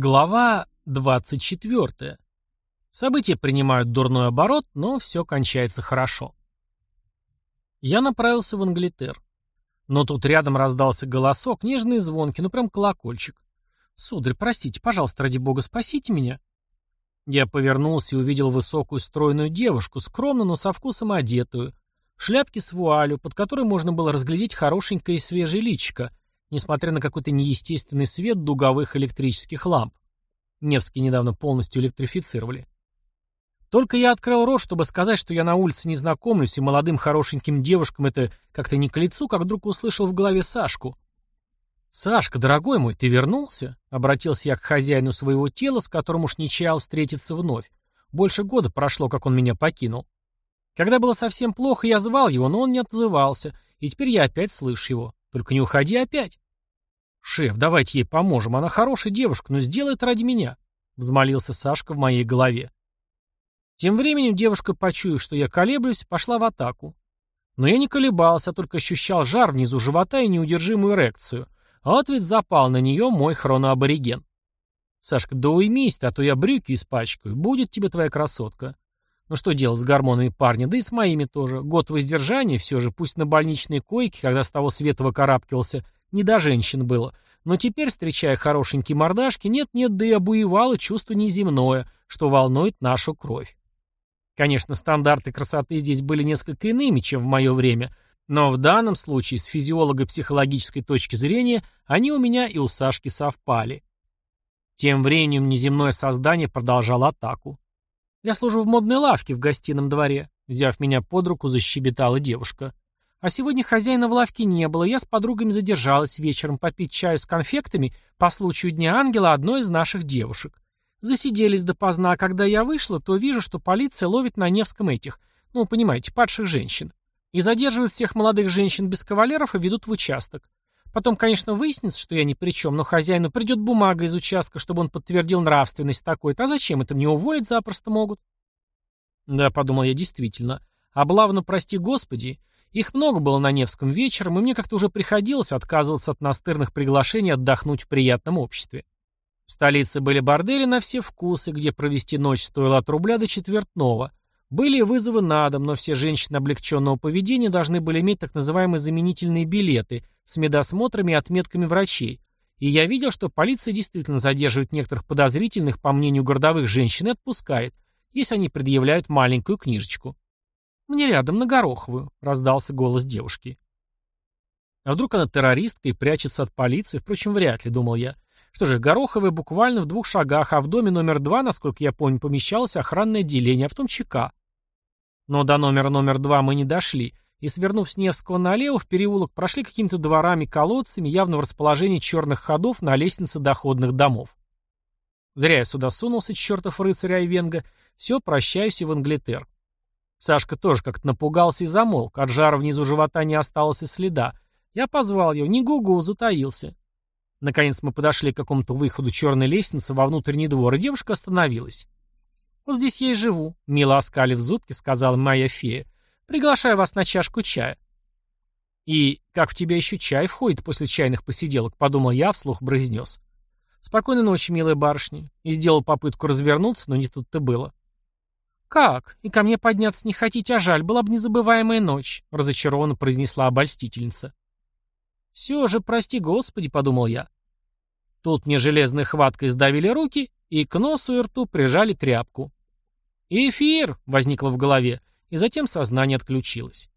Глава 24. События принимают дурной оборот, но все кончается хорошо. Я направился в Англитер. Но тут рядом раздался голосок, нежные звонки, ну прям колокольчик. «Сударь, простите, пожалуйста, ради бога, спасите меня». Я повернулся и увидел высокую стройную девушку, скромно, но со вкусом одетую, шляпки с вуалью, под которой можно было разглядеть хорошенькое и свежее личико, несмотря на какой-то неестественный свет дуговых электрических ламп. Невский недавно полностью электрифицировали. Только я открыл рот, чтобы сказать, что я на улице не знакомлюсь, и молодым хорошеньким девушкам это как-то не к лицу, как вдруг услышал в голове Сашку. «Сашка, дорогой мой, ты вернулся?» — обратился я к хозяину своего тела, с которым уж не чаял встретиться вновь. Больше года прошло, как он меня покинул. Когда было совсем плохо, я звал его, но он не отзывался, и теперь я опять слышу его. Только не уходи опять. Шеф, давайте ей поможем. Она хорошая девушка, но сделает ради меня. Взмолился Сашка в моей голове. Тем временем девушка, почуяв, что я колеблюсь, пошла в атаку. Но я не колебался, а только ощущал жар внизу живота и неудержимую эрекцию. А вот ведь запал на нее мой хроноабориген. «Сашка, да уймись а то я брюки испачкаю. Будет тебе твоя красотка. Ну что делать с гормонами парня, да и с моими тоже. Год воздержания все же, пусть на больничной койке, когда с того света выкарабкивался, не до женщин было. Но теперь, встречая хорошенькие мордашки, нет-нет, да и обуевало чувство неземное, что волнует нашу кровь. Конечно, стандарты красоты здесь были несколько иными, чем в мое время, но в данном случае с физиолого-психологической точки зрения они у меня и у Сашки совпали. Тем временем неземное создание продолжало атаку. Я служу в модной лавке в гостином дворе», — взяв меня под руку, защебетала девушка. «А сегодня хозяина в лавке не было, я с подругами задержалась вечером попить чаю с конфектами по случаю Дня Ангела одной из наших девушек. Засиделись допоздна, а когда я вышла, то вижу, что полиция ловит на Невском этих, ну, понимаете, падших женщин. И задерживают всех молодых женщин без кавалеров и ведут в участок. Потом, конечно, выяснится, что я ни при чем, но хозяину придет бумага из участка, чтобы он подтвердил нравственность такой-то. А зачем это мне уволить запросто могут? Да, подумал я действительно. А Облавно, прости господи. Их много было на Невском вечером, и мне как-то уже приходилось отказываться от настырных приглашений отдохнуть в приятном обществе. В столице были бордели на все вкусы, где провести ночь стоило от рубля до четвертного. Были вызовы на дом, но все женщины облегченного поведения должны были иметь так называемые заменительные билеты с медосмотрами и отметками врачей. И я видел, что полиция действительно задерживает некоторых подозрительных, по мнению городовых женщин, и отпускает, если они предъявляют маленькую книжечку. «Мне рядом на Гороховую», — раздался голос девушки. А вдруг она террористка и прячется от полиции? Впрочем, вряд ли, думал я. Что же, Гороховая буквально в двух шагах, а в доме номер два, насколько я помню, помещалось охранное отделение, а потом чека. Но до номера номер два мы не дошли, и, свернув с Невского налево, в переулок прошли какими-то дворами, колодцами, явно в расположении черных ходов на лестнице доходных домов. Зря я сюда сунулся, чертов рыцаря Айвенга. Все, прощаюсь и в Англитер. Сашка тоже как-то напугался и замолк. От жара внизу живота не осталось и следа. Я позвал его. Не гугу, затаился. Наконец мы подошли к какому-то выходу черной лестницы во внутренний двор, и девушка остановилась. «Вот здесь я и живу», — мило оскалив зубки, сказала моя фея. «Приглашаю вас на чашку чая». «И как в тебя еще чай входит после чайных посиделок?» — подумал я, вслух брызнес. «Спокойной ночи, милая барышня». И сделал попытку развернуться, но не тут-то было. «Как? И ко мне подняться не хотите, а жаль, была бы незабываемая ночь», — разочарованно произнесла обольстительница. «Все же, прости господи», — подумал я. Тут мне железной хваткой сдавили руки и к носу и рту прижали тряпку. «Эфир!» — возникло в голове, и затем сознание отключилось.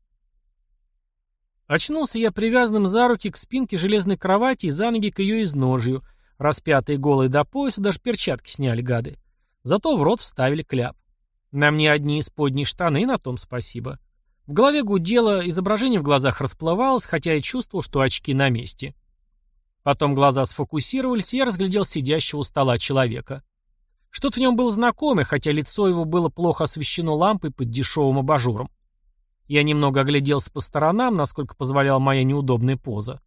Очнулся я привязанным за руки к спинке железной кровати и за ноги к ее изножью, распятые голые до пояса, даже перчатки сняли гады. Зато в рот вставили кляп. На мне одни из подней штаны, на том спасибо. В голове гудело, изображение в глазах расплывалось, хотя и чувствовал, что очки на месте. Потом глаза сфокусировались, и я разглядел сидящего у стола человека. Что-то в нем было знакомое, хотя лицо его было плохо освещено лампой под дешевым абажуром. Я немного огляделся по сторонам, насколько позволяла моя неудобная поза.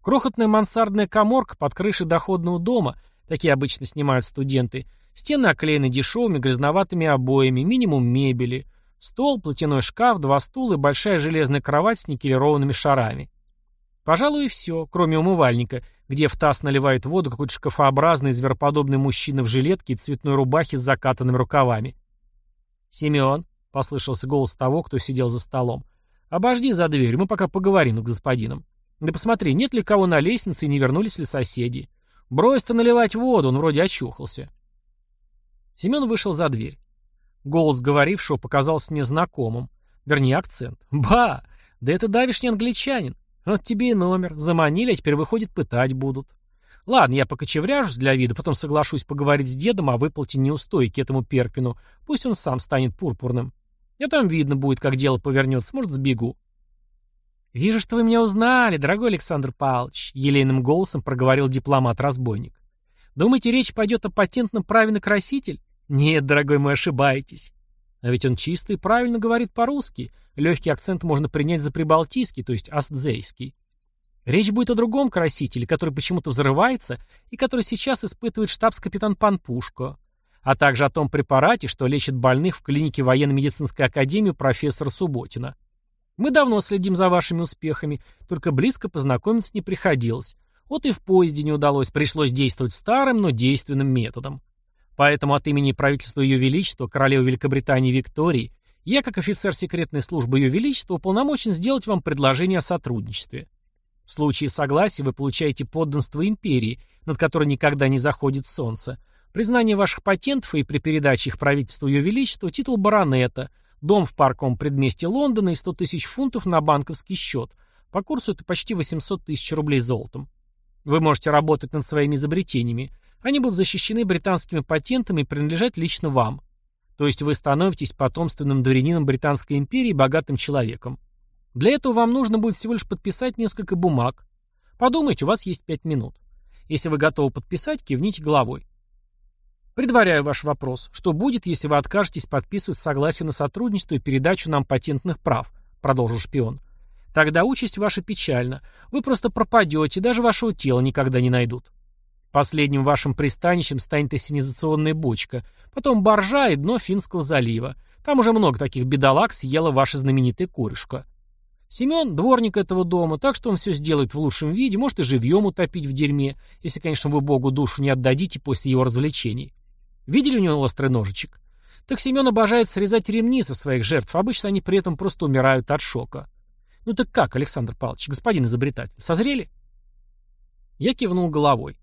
Крохотная мансардная коморка под крышей доходного дома, такие обычно снимают студенты, стены оклеены дешевыми грязноватыми обоями, минимум мебели, стол, платяной шкаф, два стула и большая железная кровать с никелированными шарами. Пожалуй, и все, кроме умывальника, где в таз наливает воду какой-то шкафообразный звероподобный мужчина в жилетке и цветной рубахе с закатанными рукавами. «Семен», — послышался голос того, кто сидел за столом, — «обожди за дверь, мы пока поговорим с господином. Да посмотри, нет ли кого на лестнице и не вернулись ли соседи. Брось-то наливать воду, он вроде очухался». Семен вышел за дверь. Голос говорившего показался мне знакомым. Вернее, акцент. «Ба! Да это давишний англичанин. Вот тебе и номер. Заманили, а теперь, выходит, пытать будут. Ладно, я покочевряжусь для вида, потом соглашусь поговорить с дедом о выплате неустойки этому Перкину. Пусть он сам станет пурпурным. Я там видно будет, как дело повернется, может, сбегу. «Вижу, что вы меня узнали, дорогой Александр Павлович», — елейным голосом проговорил дипломат-разбойник. «Думаете, речь пойдет о патентном праве на краситель? Нет, дорогой мой, ошибаетесь. А ведь он чистый, правильно говорит по-русски. Легкий акцент можно принять за прибалтийский, то есть астзейский. Речь будет о другом красителе, который почему-то взрывается и который сейчас испытывает штабс-капитан Панпушко, а также о том препарате, что лечит больных в клинике военно-медицинской академии профессора Субботина. Мы давно следим за вашими успехами, только близко познакомиться не приходилось. Вот и в поезде не удалось, пришлось действовать старым, но действенным методом. Поэтому от имени правительства Ее Величества, королевы Великобритании Виктории, я, как офицер секретной службы Ее Величества, уполномочен сделать вам предложение о сотрудничестве. В случае согласия вы получаете подданство империи, над которой никогда не заходит солнце, признание ваших патентов и при передаче их правительству Ее Величеству титул баронета, дом в парковом предместе Лондона и 100 тысяч фунтов на банковский счет. По курсу это почти 800 тысяч рублей золотом. Вы можете работать над своими изобретениями, они будут защищены британскими патентами и принадлежать лично вам. То есть вы становитесь потомственным дворянином Британской империи и богатым человеком. Для этого вам нужно будет всего лишь подписать несколько бумаг. Подумайте, у вас есть пять минут. Если вы готовы подписать, кивните головой. Предваряю ваш вопрос. Что будет, если вы откажетесь подписывать согласие на сотрудничество и передачу нам патентных прав? Продолжил шпион. Тогда участь ваша печальна. Вы просто пропадете, даже вашего тела никогда не найдут. Последним вашим пристанищем станет ассенизационная бочка, потом боржа и дно Финского залива. Там уже много таких бедолаг съела ваша знаменитая корюшка. Семен – дворник этого дома, так что он все сделает в лучшем виде, может и живьем утопить в дерьме, если, конечно, вы Богу душу не отдадите после его развлечений. Видели у него острый ножичек? Так Семен обожает срезать ремни со своих жертв, обычно они при этом просто умирают от шока. Ну так как, Александр Павлович, господин изобретатель, созрели? Я кивнул головой.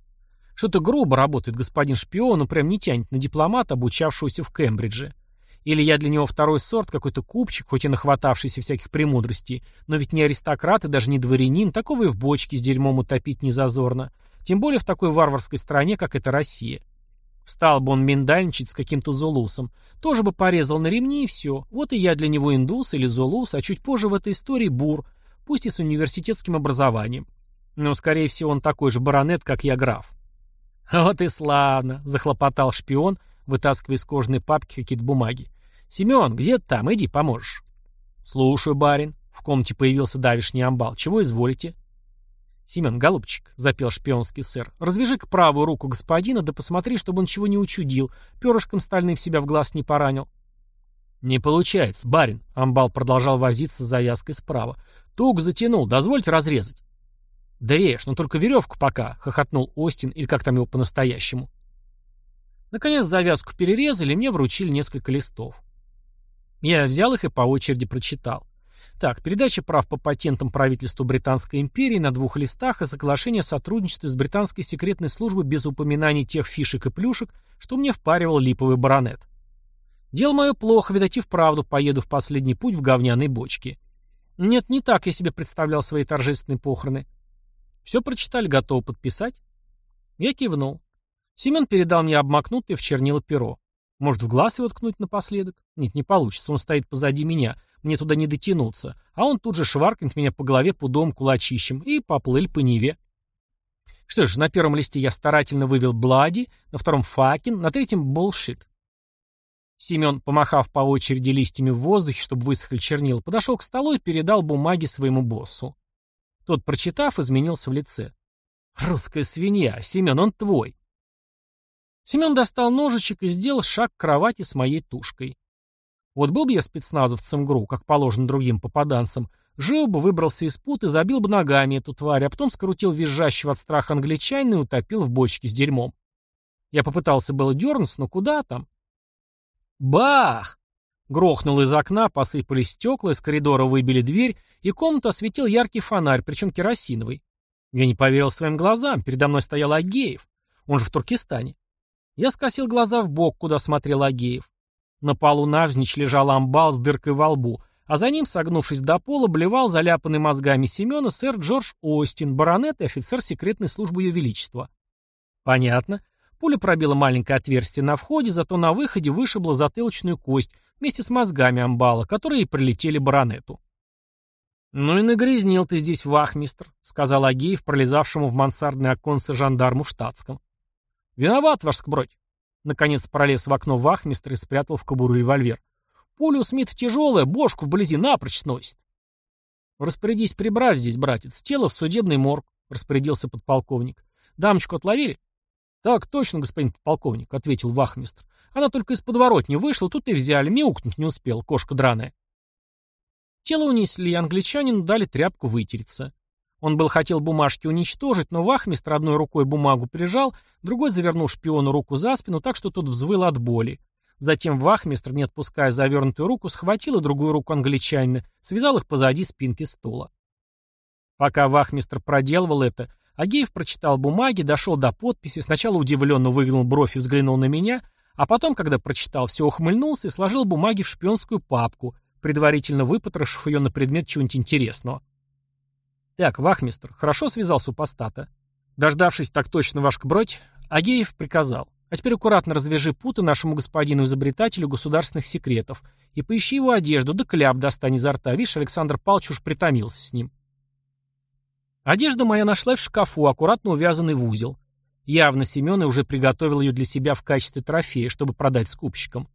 Что-то грубо работает господин шпион, но прям не тянет на дипломата, обучавшегося в Кембридже. Или я для него второй сорт, какой-то купчик, хоть и нахватавшийся всяких премудростей, но ведь не аристократ и даже не дворянин, такого и в бочке с дерьмом утопить не зазорно. Тем более в такой варварской стране, как это Россия. Стал бы он миндальничать с каким-то зулусом. Тоже бы порезал на ремни и все. Вот и я для него индус или зулус, а чуть позже в этой истории бур, пусть и с университетским образованием. Но, скорее всего, он такой же баронет, как я граф. «Вот и славно!» — захлопотал шпион, вытаскивая из кожаной папки какие-то бумаги. «Семен, где ты там? Иди, поможешь». «Слушаю, барин». В комнате появился давишний амбал. «Чего изволите?» «Семен, голубчик», — запел шпионский сэр, — «развяжи-ка правую руку господина, да посмотри, чтобы он чего не учудил, перышком стальным себя в глаз не поранил». «Не получается, барин», — амбал продолжал возиться с завязкой справа. Туг затянул, дозвольте разрезать». «Дрешь, но ну только веревку пока», — хохотнул Остин, или как там его по-настоящему. Наконец завязку перерезали, мне вручили несколько листов. Я взял их и по очереди прочитал. Так, передача прав по патентам правительству Британской империи на двух листах и соглашение о сотрудничестве с британской секретной службой без упоминаний тех фишек и плюшек, что мне впаривал липовый баронет. Дело мое плохо, видать и вправду поеду в последний путь в говняной бочке. Нет, не так я себе представлял свои торжественные похороны. Все прочитали, готовы подписать? Я кивнул. Семен передал мне обмакнутое в чернила перо. Может, в глаз его ткнуть напоследок? Нет, не получится, он стоит позади меня, мне туда не дотянуться. А он тут же шваркнет меня по голове пудом кулачищем и поплыл по Неве. Что ж, на первом листе я старательно вывел «блади», на втором «факин», на третьем «болшит». Семен, помахав по очереди листьями в воздухе, чтобы высохли чернила, подошел к столу и передал бумаги своему боссу. Тот, прочитав, изменился в лице. «Русская свинья! Семен, он твой!» Семен достал ножичек и сделал шаг к кровати с моей тушкой. Вот был бы я спецназовцем ГРУ, как положено другим попаданцам, жил бы, выбрался из пут и забил бы ногами эту тварь, а потом скрутил визжащего от страха англичанина и утопил в бочке с дерьмом. Я попытался было дернуться, но куда там? Бах! Грохнул из окна, посыпались стекла, из коридора выбили дверь, и комнату осветил яркий фонарь, причем керосиновый. Я не поверил своим глазам, передо мной стоял Агеев, он же в Туркестане. Я скосил глаза в бок, куда смотрел Агеев. На полу навзничь лежал амбал с дыркой во лбу, а за ним, согнувшись до пола, блевал заляпанный мозгами Семена сэр Джордж Остин, баронет и офицер секретной службы Ее Величества. Понятно. Пуля пробила маленькое отверстие на входе, зато на выходе вышибла затылочную кость вместе с мозгами амбала, которые прилетели баронету. «Ну и нагрязнил ты здесь, вахмистр», — сказал Агеев, пролезавшему в мансардное оконце жандарму в штатском. «Виноват, ваш скбродь!» Наконец пролез в окно вахмистр и спрятал в кобуру револьвер. «Пуля у Смита тяжелая, бошку вблизи напрочь сносит». «Распорядись прибрать здесь, братец, тело в судебный морг», — распорядился подполковник. «Дамочку отловили?» «Так точно, господин полковник, — ответил вахмистр. «Она только из подворотни вышла, тут и взяли, мяукнуть не успел, кошка драная». Тело унесли, и англичанину дали тряпку вытереться. Он был хотел бумажки уничтожить, но вахмистр одной рукой бумагу прижал, другой завернул шпиону руку за спину, так что тот взвыл от боли. Затем вахмистр, не отпуская завернутую руку, схватил и другую руку англичанина, связал их позади спинки стула. Пока вахмистр проделывал это, Агеев прочитал бумаги, дошел до подписи, сначала удивленно выгнул бровь и взглянул на меня, а потом, когда прочитал, все ухмыльнулся и сложил бумаги в шпионскую папку, предварительно выпотрошив ее на предмет чего-нибудь интересного. «Так, вахмистр, хорошо связал супостата?» Дождавшись так точно ваш кбродь, Агеев приказал. «А теперь аккуратно развяжи путы нашему господину-изобретателю государственных секретов и поищи его одежду, да кляп достань изо рта. Видишь, Александр Павлович уж притомился с ним». Одежда моя нашлась в шкафу, аккуратно увязанный в узел. Явно Семен и уже приготовил ее для себя в качестве трофея, чтобы продать скупщикам.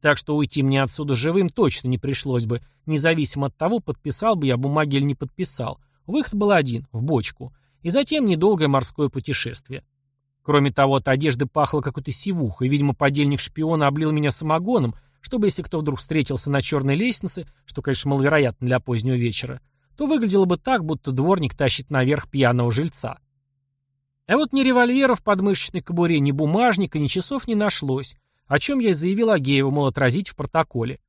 Так что уйти мне отсюда живым точно не пришлось бы, независимо от того, подписал бы я бумаги или не подписал. Выход был один — в бочку. И затем недолгое морское путешествие. Кроме того, от одежды пахло какой-то сивухой, видимо, подельник шпиона облил меня самогоном, чтобы, если кто вдруг встретился на черной лестнице, что, конечно, маловероятно для позднего вечера, то выглядело бы так, будто дворник тащит наверх пьяного жильца. А вот ни револьвера в подмышечной кобуре, ни бумажника, ни часов не нашлось, о чем я и заявил Агееву, мол, отразить в протоколе.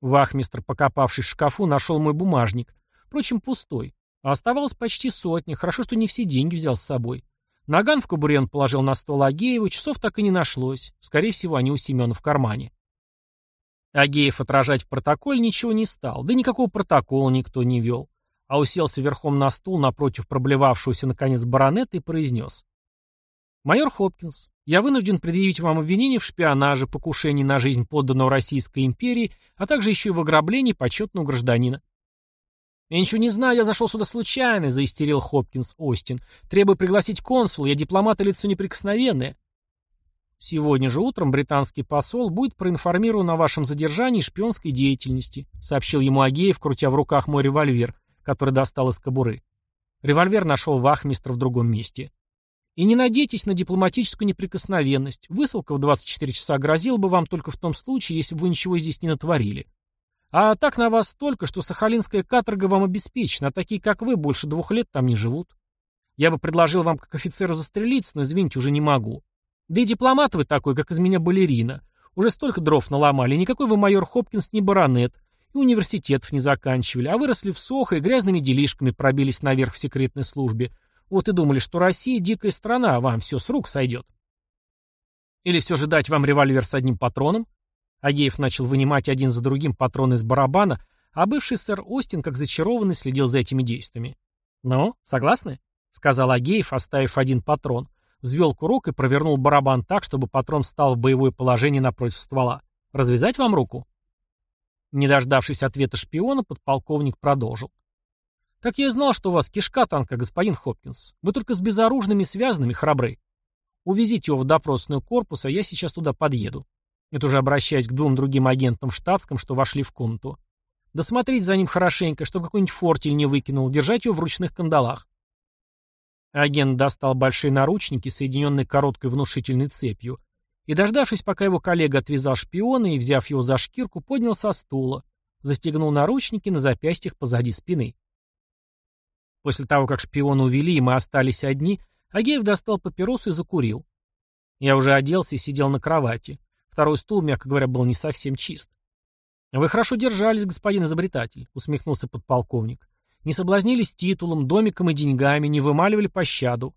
Вахмистр, покопавшись в шкафу, нашел мой бумажник, впрочем, пустой, а оставалось почти сотня, хорошо, что не все деньги взял с собой. Наган в кобуре он положил на стол Агеева, часов так и не нашлось, скорее всего, они у Семена в кармане. Агеев отражать в протоколе ничего не стал, да никакого протокола никто не вел а уселся верхом на стул напротив проблевавшегося наконец баронета и произнес. «Майор Хопкинс, я вынужден предъявить вам обвинение в шпионаже, покушении на жизнь подданного Российской империи, а также еще и в ограблении почетного гражданина». «Я ничего не знаю, я зашел сюда случайно», — заистерил Хопкинс Остин. «Требую пригласить консула, я дипломат и лицо неприкосновенное». «Сегодня же утром британский посол будет проинформирован о вашем задержании и шпионской деятельности», — сообщил ему Агеев, крутя в руках мой револьвер который достал из кобуры. Револьвер нашел вахмистр в другом месте. И не надейтесь на дипломатическую неприкосновенность. Высылка в 24 часа грозила бы вам только в том случае, если бы вы ничего здесь не натворили. А так на вас столько, что сахалинская каторга вам обеспечена, а такие, как вы, больше двух лет там не живут. Я бы предложил вам как офицеру застрелиться, но, извините, уже не могу. Да и дипломат вы такой, как из меня балерина. Уже столько дров наломали, никакой вы майор Хопкинс не баронет и университетов не заканчивали, а выросли в сохо и грязными делишками пробились наверх в секретной службе. Вот и думали, что Россия — дикая страна, а вам все с рук сойдет. Или все же дать вам револьвер с одним патроном? Агеев начал вынимать один за другим патроны из барабана, а бывший сэр Остин, как зачарованный, следил за этими действиями. «Ну, согласны?» — сказал Агеев, оставив один патрон. Взвел курок и провернул барабан так, чтобы патрон встал в боевое положение напротив ствола. «Развязать вам руку?» Не дождавшись ответа шпиона, подполковник продолжил. «Так я и знал, что у вас кишка танка, господин Хопкинс. Вы только с безоружными связанными храбры. Увезите его в допросную корпус, а я сейчас туда подъеду». Это уже обращаясь к двум другим агентам штатским, что вошли в комнату. «Досмотреть за ним хорошенько, чтобы какой-нибудь фортель не выкинул, держать его в ручных кандалах». Агент достал большие наручники, соединенные короткой внушительной цепью, и, дождавшись, пока его коллега отвязал шпиона и, взяв его за шкирку, поднял со стула, застегнул наручники на запястьях позади спины. После того, как шпиона увели и мы остались одни, Агеев достал папиросу и закурил. Я уже оделся и сидел на кровати. Второй стул, мягко говоря, был не совсем чист. «Вы хорошо держались, господин изобретатель», — усмехнулся подполковник. «Не соблазнились титулом, домиком и деньгами, не вымаливали пощаду.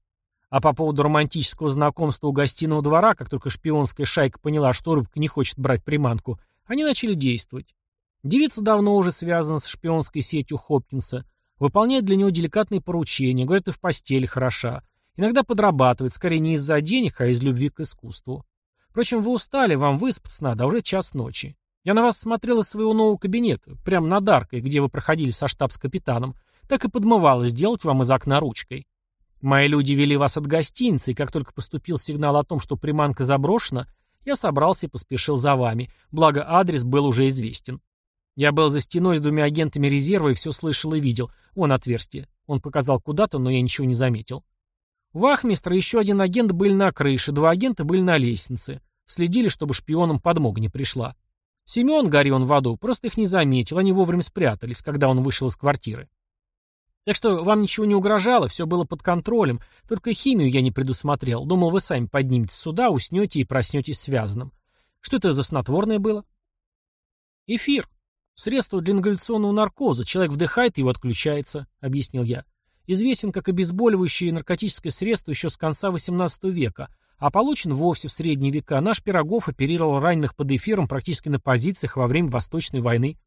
А по поводу романтического знакомства у гостиного двора, как только шпионская шайка поняла, что рыбка не хочет брать приманку, они начали действовать. Девица давно уже связана с шпионской сетью Хопкинса, выполняет для него деликатные поручения, говорит, и в постели хороша. Иногда подрабатывает, скорее не из-за денег, а из любви к искусству. Впрочем, вы устали, вам выспаться надо, а уже час ночи. Я на вас смотрел из своего нового кабинета, прямо над аркой, где вы проходили со штаб с капитаном, так и подмывало сделать вам из окна ручкой. Мои люди вели вас от гостиницы, и как только поступил сигнал о том, что приманка заброшена, я собрался и поспешил за вами, благо адрес был уже известен. Я был за стеной с двумя агентами резерва и все слышал и видел. Вон отверстие. Он показал куда-то, но я ничего не заметил. Вахмистр и еще один агент были на крыше, два агента были на лестнице. Следили, чтобы шпионам подмога не пришла. Семен, гори он в аду, просто их не заметил, они вовремя спрятались, когда он вышел из квартиры. Так что вам ничего не угрожало, все было под контролем. Только химию я не предусмотрел. Думал, вы сами подниметесь сюда, уснете и проснетесь связанным. Что это за снотворное было? Эфир. Средство для ингаляционного наркоза. Человек вдыхает, его отключается, объяснил я. Известен как обезболивающее и наркотическое средство еще с конца XVIII века, а получен вовсе в средние века. Наш Пирогов оперировал раненых под эфиром практически на позициях во время Восточной войны.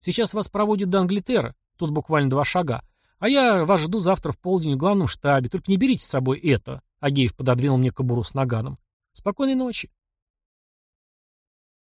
Сейчас вас проводят до Англитера, Тут буквально два шага. А я вас жду завтра в полдень в главном штабе. Только не берите с собой это. Агеев пододвинул мне кобуру с наганом. Спокойной ночи.